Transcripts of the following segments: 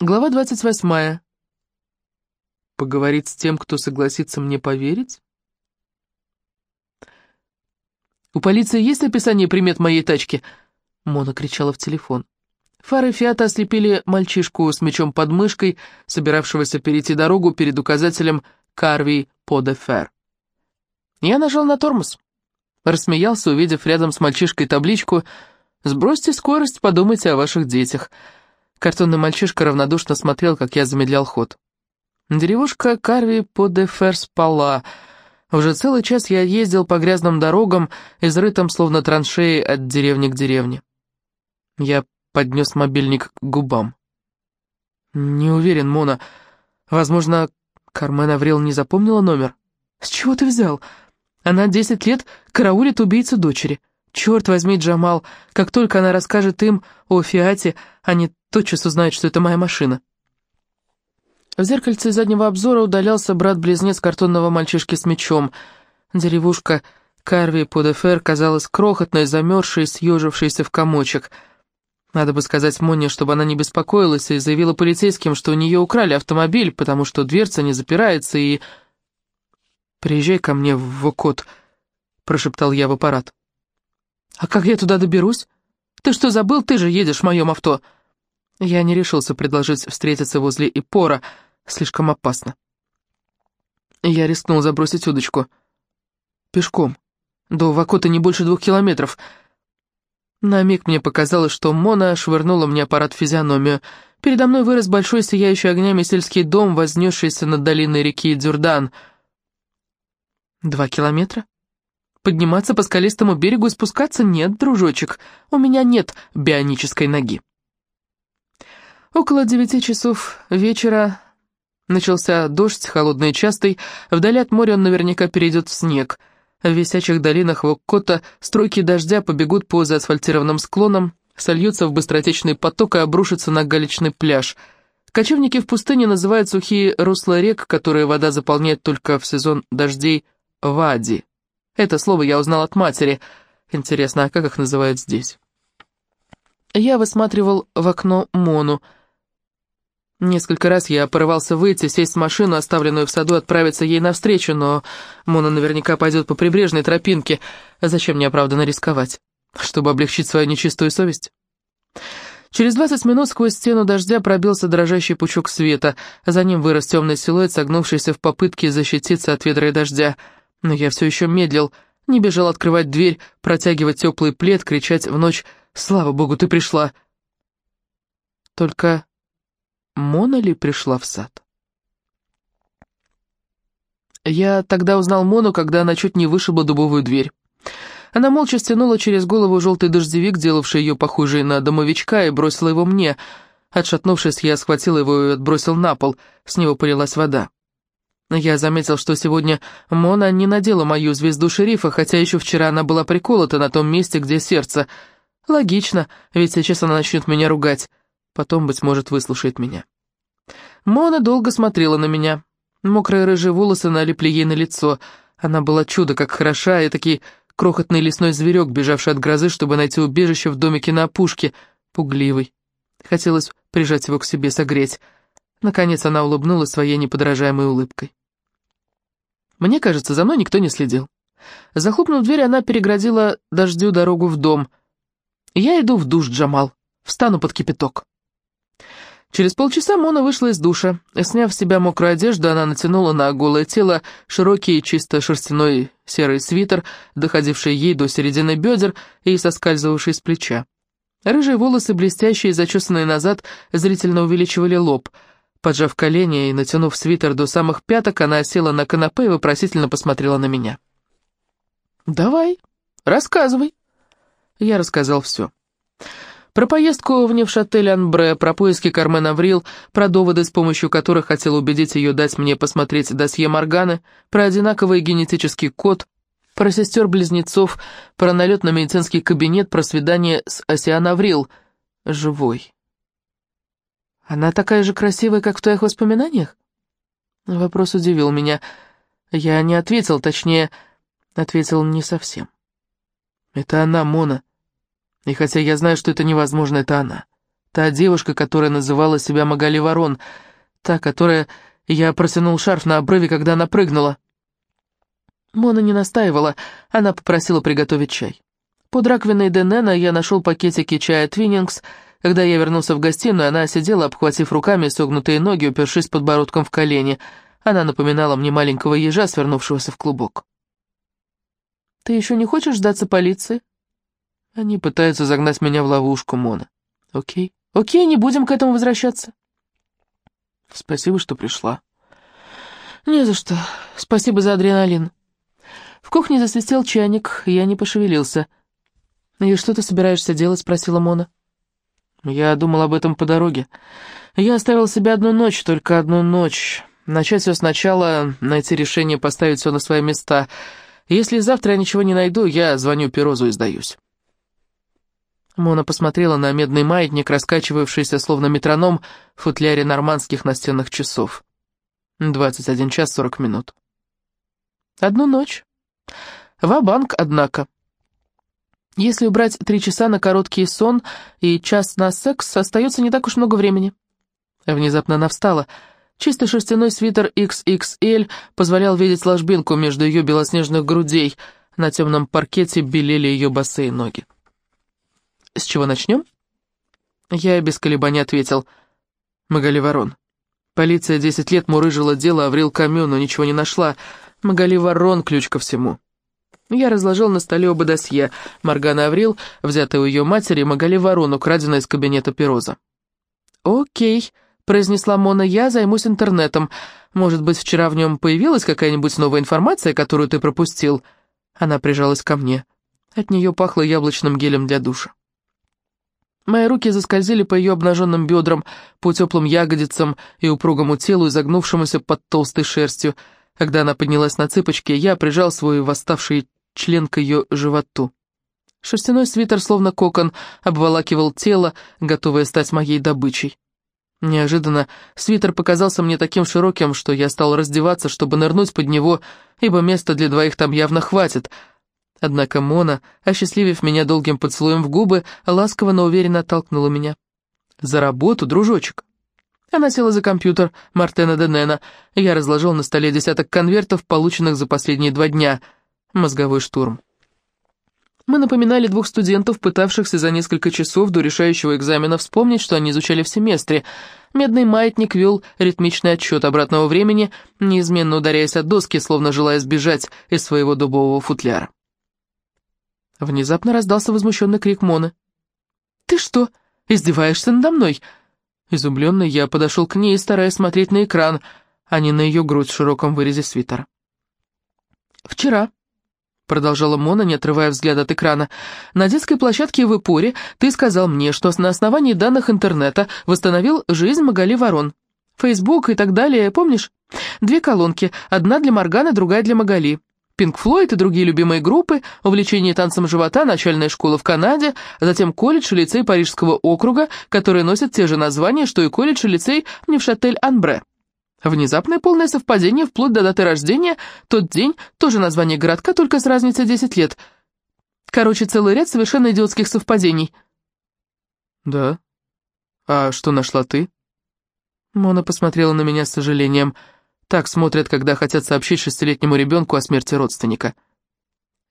Глава 28. Поговорить с тем, кто согласится мне поверить? «У полиции есть описание примет моей тачки?» Мона кричала в телефон. Фары Фиата ослепили мальчишку с мечом под мышкой, собиравшегося перейти дорогу перед указателем «Карви Подефер». Я нажал на тормоз. Рассмеялся, увидев рядом с мальчишкой табличку «Сбросьте скорость, подумайте о ваших детях». Картонный мальчишка равнодушно смотрел, как я замедлял ход. Деревушка Карви Подефер спала. Уже целый час я ездил по грязным дорогам, изрытым словно траншеи от деревни к деревне. Я поднес мобильник к губам. «Не уверен, Мона. Возможно, Кармен Аврил не запомнила номер?» «С чего ты взял? Она десять лет караулит убийцу дочери. Черт возьми, Джамал, как только она расскажет им о Фиате, они тотчас узнают, что это моя машина». В зеркальце заднего обзора удалялся брат-близнец картонного мальчишки с мечом. Деревушка Карви под ФР казалась крохотной, замерзшей, съежившейся в комочек. Надо бы сказать Моне, чтобы она не беспокоилась, и заявила полицейским, что у нее украли автомобиль, потому что дверца не запирается, и... «Приезжай ко мне в Вокот», — прошептал я в аппарат. «А как я туда доберусь? Ты что, забыл? Ты же едешь в моем авто». Я не решился предложить встретиться возле Ипора, — Слишком опасно. Я рискнул забросить удочку. Пешком. До Вакота не больше двух километров. На миг мне показалось, что Мона швырнула мне аппарат в физиономию. Передо мной вырос большой сияющий огнями сельский дом, вознесшийся над долиной реки Дюрдан. Два километра? Подниматься по скалистому берегу и спускаться нет, дружочек. У меня нет бионической ноги. Около девяти часов вечера Начался дождь, холодный и частый, вдали от моря он наверняка перейдет в снег. В висячих долинах Воккота струйки дождя побегут по заасфальтированным склонам, сольются в быстротечный поток и обрушатся на галечный пляж. Кочевники в пустыне называют сухие русла рек, которые вода заполняет только в сезон дождей, вади. Это слово я узнал от матери. Интересно, а как их называют здесь? Я высматривал в окно Мону — Несколько раз я порывался выйти, сесть в машину, оставленную в саду, отправиться ей навстречу, но Мона наверняка пойдет по прибрежной тропинке. Зачем мне оправданно рисковать? Чтобы облегчить свою нечистую совесть? Через двадцать минут сквозь стену дождя пробился дрожащий пучок света, за ним вырос темный силуэт, согнувшийся в попытке защититься от ветра и дождя. Но я все еще медлил, не бежал открывать дверь, протягивать теплый плед, кричать в ночь «Слава богу, ты пришла!» Только Мона ли пришла в сад? Я тогда узнал Мону, когда она чуть не вышибла дубовую дверь. Она молча стянула через голову желтый дождевик, делавший ее похожей на домовичка, и бросила его мне. Отшатнувшись, я схватил его и отбросил на пол, с него полилась вода. Я заметил, что сегодня Мона не надела мою звезду шерифа, хотя еще вчера она была приколота на том месте, где сердце. Логично, ведь сейчас она начнет меня ругать. Потом, быть может, выслушает меня. Мона долго смотрела на меня. Мокрые рыжие волосы налипли ей на лицо. Она была чудо как хороша, и такой крохотный лесной зверек, бежавший от грозы, чтобы найти убежище в домике на опушке, пугливый. Хотелось прижать его к себе, согреть. Наконец она улыбнулась своей неподражаемой улыбкой. Мне кажется, за мной никто не следил. Захлопнув дверь, она переградила дождю дорогу в дом. Я иду в душ, Джамал. Встану под кипяток. Через полчаса Мона вышла из душа. Сняв с себя мокрую одежду, она натянула на голое тело широкий чисто шерстяной серый свитер, доходивший ей до середины бедер и соскальзывавший с плеча. Рыжие волосы, блестящие и зачесанные назад, зрительно увеличивали лоб. Поджав колени и натянув свитер до самых пяток, она села на канапе и вопросительно посмотрела на меня. «Давай, рассказывай». Я рассказал все. Про поездку в Невшатель Анбре, про поиски Кармен Аврил, про доводы, с помощью которых хотел убедить ее дать мне посмотреть досье Морганы, про одинаковый генетический код, про сестер-близнецов, про налет на медицинский кабинет, про свидание с Осиан Аврил. Живой. Она такая же красивая, как в твоих воспоминаниях? Вопрос удивил меня. Я не ответил, точнее, ответил не совсем. Это она, Мона. И хотя я знаю, что это невозможно, это она. Та девушка, которая называла себя Магали Ворон. Та, которая... Я протянул шарф на обрыве, когда она прыгнула. Мона не настаивала, она попросила приготовить чай. Под раковиной Денена я нашел пакетики чая Твиннингс. Когда я вернулся в гостиную, она сидела, обхватив руками согнутые ноги, упершись подбородком в колени. Она напоминала мне маленького ежа, свернувшегося в клубок. «Ты еще не хочешь сдаться полиции?» Они пытаются загнать меня в ловушку, Мона. Окей. Окей, не будем к этому возвращаться. Спасибо, что пришла. Не за что. Спасибо за адреналин. В кухне засвистел чайник, я не пошевелился. «И что ты собираешься делать?» — спросила Мона. «Я думал об этом по дороге. Я оставил себе одну ночь, только одну ночь. Начать все сначала, найти решение, поставить все на свои места. Если завтра я ничего не найду, я звоню Пирозу и сдаюсь». Мона посмотрела на медный маятник, раскачивавшийся словно метроном в футляре нормандских настенных часов. Двадцать один час сорок минут. Одну ночь. Ва-банк, однако. Если убрать три часа на короткий сон и час на секс, остается не так уж много времени. Внезапно она встала. Чистый шерстяной свитер XXL позволял видеть ложбинку между ее белоснежных грудей. На темном паркете белели ее босые ноги. «С чего начнем?» Я без колебаний ответил. «Магали Ворон. Полиция десять лет мурыжила дело Аврил Камю, но ничего не нашла. Магали Ворон — ключ ко всему». Я разложил на столе оба досье. Моргана Аврил, взятая у ее матери, Магали Ворон, украденная из кабинета Пироза. «Окей», — произнесла Мона, — «я займусь интернетом. Может быть, вчера в нем появилась какая-нибудь новая информация, которую ты пропустил?» Она прижалась ко мне. От нее пахло яблочным гелем для душа. Мои руки заскользили по ее обнаженным бедрам, по теплым ягодицам и упругому телу, изогнувшемуся под толстой шерстью. Когда она поднялась на цыпочки, я прижал свой восставший член к ее животу. Шерстяной свитер, словно кокон, обволакивал тело, готовое стать моей добычей. Неожиданно свитер показался мне таким широким, что я стал раздеваться, чтобы нырнуть под него, ибо места для двоих там явно хватит — Однако Мона, осчастливив меня долгим поцелуем в губы, ласково, но уверенно оттолкнула меня. «За работу, дружочек!» Она села за компьютер Мартена Денена. Я разложил на столе десяток конвертов, полученных за последние два дня. Мозговой штурм. Мы напоминали двух студентов, пытавшихся за несколько часов до решающего экзамена вспомнить, что они изучали в семестре. Медный маятник вел ритмичный отсчет обратного времени, неизменно ударяясь от доски, словно желая сбежать из своего дубового футляра. Внезапно раздался возмущенный крик Моны. «Ты что, издеваешься надо мной?» Изумленный я подошел к ней, стараясь смотреть на экран, а не на ее грудь в широком вырезе свитера. «Вчера», — продолжала Мона, не отрывая взгляд от экрана, «на детской площадке в Ипоре ты сказал мне, что на основании данных интернета восстановил жизнь Магали Ворон. Фейсбук и так далее, помнишь? Две колонки, одна для Моргана, другая для Магали. Пинк Флойд и другие любимые группы, увлечение танцем живота, начальная школа в Канаде, затем колледж и лицей Парижского округа, которые носят те же названия, что и колледж и лицей Невшатель-Анбре. Внезапное полное совпадение вплоть до даты рождения, тот день, тоже название городка, только с разницей 10 лет. Короче, целый ряд совершенно идиотских совпадений. «Да? А что нашла ты?» Мона посмотрела на меня с сожалением – так смотрят, когда хотят сообщить шестилетнему ребенку о смерти родственника.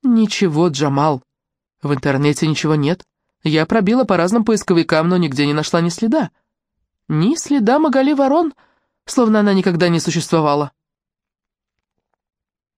«Ничего, Джамал. В интернете ничего нет. Я пробила по разным поисковикам, но нигде не нашла ни следа. Ни следа Магали Ворон, словно она никогда не существовала».